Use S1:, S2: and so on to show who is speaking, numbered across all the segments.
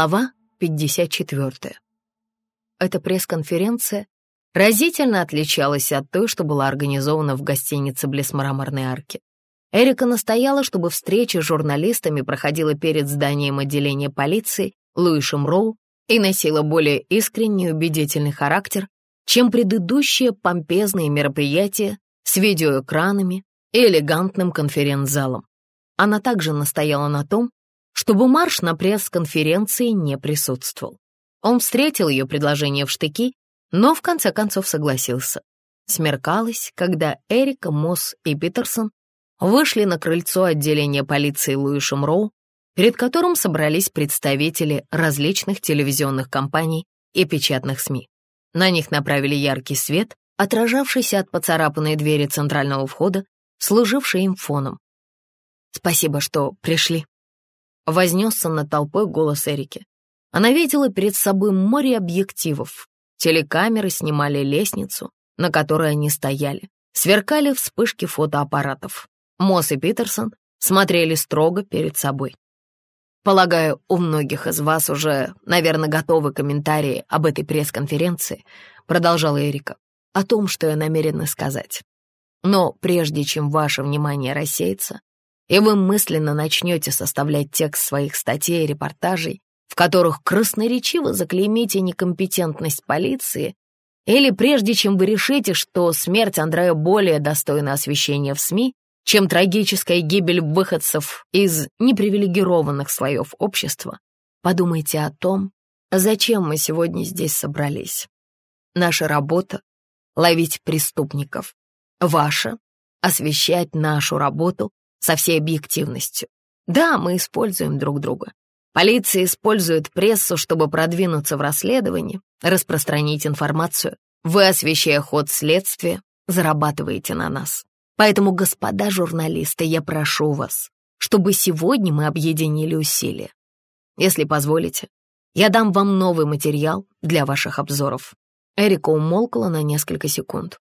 S1: Глава 54. Эта пресс-конференция разительно отличалась от той, что была организована в гостинице близ Мраморной арки. Эрика настояла, чтобы встреча с журналистами проходила перед зданием отделения полиции Луишем Роу и носила более искренний и убедительный характер, чем предыдущие помпезные мероприятия с видеоэкранами и элегантным конференц-залом. Она также настояла на том, чтобы Марш на пресс-конференции не присутствовал. Он встретил ее предложение в штыки, но в конце концов согласился. Смеркалось, когда Эрика, Мосс и Питерсон вышли на крыльцо отделения полиции Луишем Роу, перед которым собрались представители различных телевизионных компаний и печатных СМИ. На них направили яркий свет, отражавшийся от поцарапанной двери центрального входа, служивший им фоном. «Спасибо, что пришли», Вознесся над толпой голос Эрики. Она видела перед собой море объективов. Телекамеры снимали лестницу, на которой они стояли. Сверкали вспышки фотоаппаратов. Мосс и Питерсон смотрели строго перед собой. Полагаю, у многих из вас уже, наверное, готовы комментарии об этой пресс-конференции, продолжала Эрика, о том, что я намерена сказать. Но прежде чем ваше внимание рассеется, и вы мысленно начнете составлять текст своих статей и репортажей, в которых красноречиво заклеймите некомпетентность полиции, или прежде чем вы решите, что смерть Андрея более достойна освещения в СМИ, чем трагическая гибель выходцев из непривилегированных слоев общества, подумайте о том, зачем мы сегодня здесь собрались. Наша работа — ловить преступников. Ваша — освещать нашу работу со всей объективностью. Да, мы используем друг друга. Полиция использует прессу, чтобы продвинуться в расследовании, распространить информацию. Вы, освещая ход следствия, зарабатываете на нас. Поэтому, господа журналисты, я прошу вас, чтобы сегодня мы объединили усилия. Если позволите, я дам вам новый материал для ваших обзоров. Эрика умолкла на несколько секунд.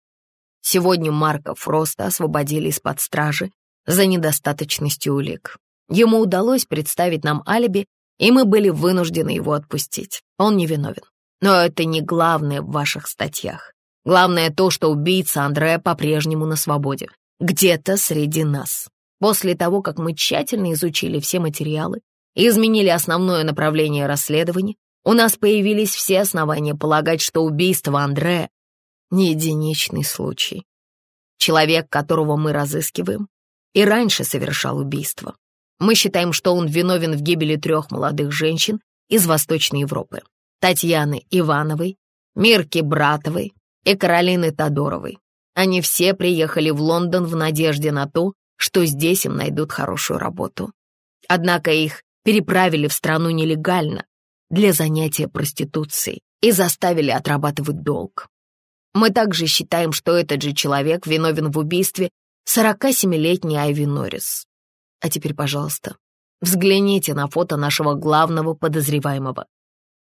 S1: Сегодня Марка Фроста освободили из-под стражи за недостаточностью улик. Ему удалось представить нам алиби, и мы были вынуждены его отпустить. Он невиновен. Но это не главное в ваших статьях. Главное то, что убийца Андрея по-прежнему на свободе. Где-то среди нас. После того, как мы тщательно изучили все материалы и изменили основное направление расследования, у нас появились все основания полагать, что убийство Андрея — не единичный случай. Человек, которого мы разыскиваем, и раньше совершал убийство. Мы считаем, что он виновен в гибели трех молодых женщин из Восточной Европы. Татьяны Ивановой, Мирки Братовой и Каролины Тодоровой. Они все приехали в Лондон в надежде на то, что здесь им найдут хорошую работу. Однако их переправили в страну нелегально для занятия проституцией и заставили отрабатывать долг. Мы также считаем, что этот же человек виновен в убийстве 47-летний Айви Норрис. А теперь, пожалуйста, взгляните на фото нашего главного подозреваемого.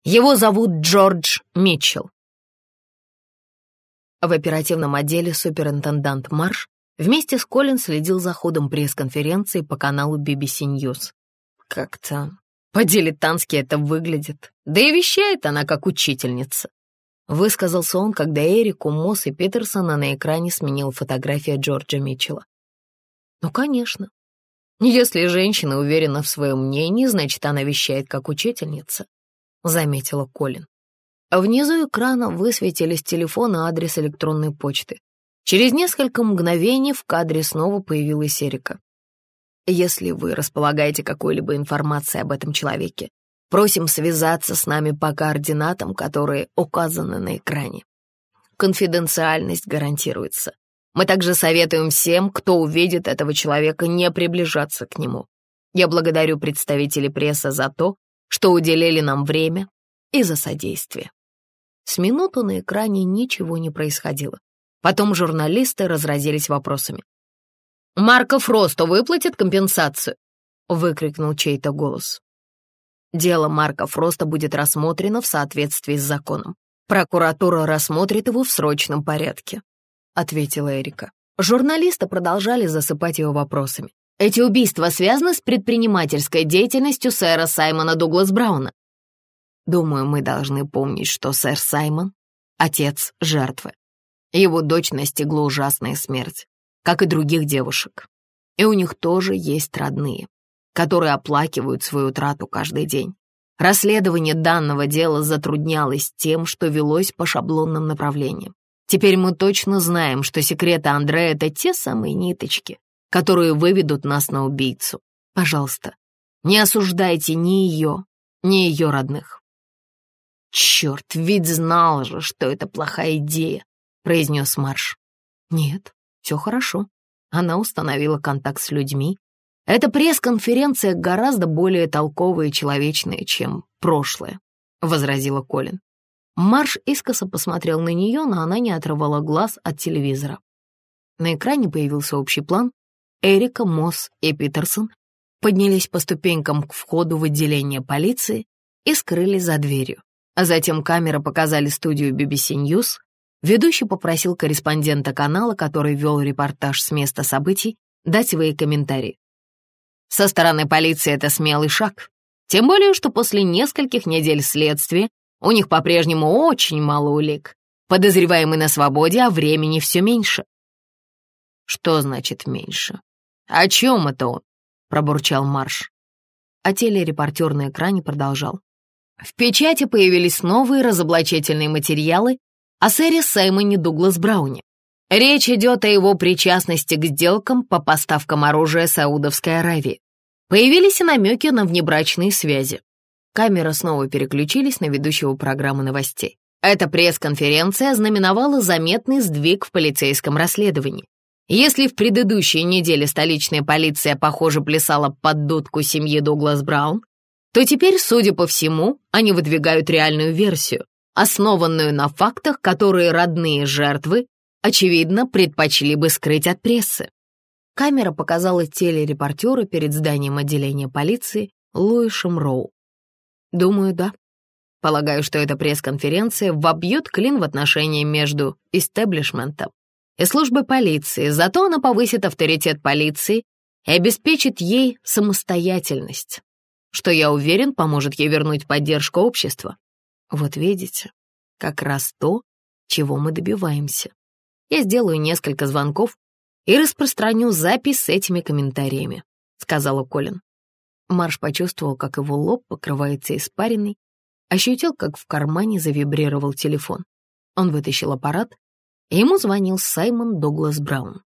S1: Его зовут Джордж Митчелл. В оперативном отделе суперинтендант Марш вместе с Колин следил за ходом пресс-конференции по каналу BBC News. Как-то по-дилетантски это выглядит, да и вещает она как учительница. Высказался он, когда Эрику, Мосс и Питерсона на экране сменил фотография Джорджа Митчелла. Ну, конечно. Если женщина уверена в своем мнении, значит, она вещает как учительница, заметила Колин. Внизу экрана высветились телефон и адрес электронной почты. Через несколько мгновений в кадре снова появилась Эрика. Если вы располагаете какой-либо информацией об этом человеке, Просим связаться с нами по координатам, которые указаны на экране. Конфиденциальность гарантируется. Мы также советуем всем, кто увидит этого человека, не приближаться к нему. Я благодарю представителей прессы за то, что уделили нам время и за содействие. С минуту на экране ничего не происходило. Потом журналисты разразились вопросами. «Марков Росту выплатит компенсацию?» — выкрикнул чей-то голос. Дело Марка Фроста будет рассмотрено в соответствии с законом. Прокуратура рассмотрит его в срочном порядке», — ответила Эрика. Журналисты продолжали засыпать его вопросами. «Эти убийства связаны с предпринимательской деятельностью сэра Саймона Дуглас Брауна?» Думаю, мы должны помнить, что сэр Саймон — отец жертвы. Его дочь настигла ужасная смерть, как и других девушек. И у них тоже есть родные, которые оплакивают свою утрату каждый день. Расследование данного дела затруднялось тем, что велось по шаблонным направлениям. Теперь мы точно знаем, что секреты Андрея — это те самые ниточки, которые выведут нас на убийцу. Пожалуйста, не осуждайте ни ее, ни ее родных. «Черт, ведь знал же, что это плохая идея», — произнес Марш. «Нет, все хорошо». Она установила контакт с людьми. Эта пресс-конференция гораздо более толковая и человечная, чем прошлое, — возразила Колин. Марш искоса посмотрел на нее, но она не отрывала глаз от телевизора. На экране появился общий план. Эрика, Мосс и Питерсон поднялись по ступенькам к входу в отделение полиции и скрылись за дверью. А затем камеры показали студию BBC News. Ведущий попросил корреспондента канала, который вел репортаж с места событий, дать свои комментарии. Со стороны полиции это смелый шаг. Тем более, что после нескольких недель следствия у них по-прежнему очень мало улик. Подозреваемый на свободе, а времени все меньше. Что значит меньше? О чем это он? Пробурчал Марш. А телерепортер на экране продолжал. В печати появились новые разоблачительные материалы о сэре Саймоне Дуглас Брауне. Речь идет о его причастности к сделкам по поставкам оружия Саудовской Аравии. Появились и намеки на внебрачные связи. Камеры снова переключились на ведущего программы новостей. Эта пресс-конференция знаменовала заметный сдвиг в полицейском расследовании. Если в предыдущей неделе столичная полиция, похоже, плясала под дудку семьи Дуглас Браун, то теперь, судя по всему, они выдвигают реальную версию, основанную на фактах, которые родные жертвы, очевидно, предпочли бы скрыть от прессы. Камера показала телерепортера перед зданием отделения полиции Луишем Роу. Думаю, да. Полагаю, что эта пресс-конференция вобьет клин в отношения между истеблишментом и службой полиции, зато она повысит авторитет полиции и обеспечит ей самостоятельность что, я уверен, поможет ей вернуть поддержку общества. Вот видите, как раз то, чего мы добиваемся. Я сделаю несколько звонков и распространю запись с этими комментариями», — сказала Колин. Марш почувствовал, как его лоб покрывается испариной, ощутил, как в кармане завибрировал телефон. Он вытащил аппарат, и ему звонил Саймон Дуглас Браун.